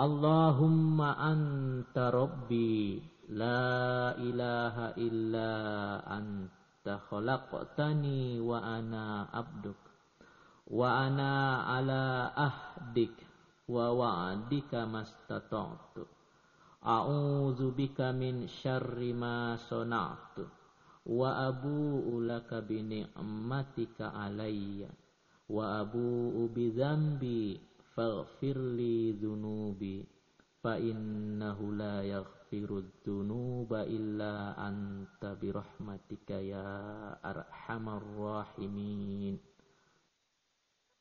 Allahumma anta rabbi la ilaha illa anta khalaqtani wa ana abduk wa ana ala ahdik wa wa'dika mastata'tu a'udzu bika min syarri ma sana'tu wa abu'u laka bi ni'matika alayya wa abu'u bi dzambi faghfir li dhunubi fa innahu la yaghfiru dhunuba illa anta bi rahmatika ya arhamar rahimin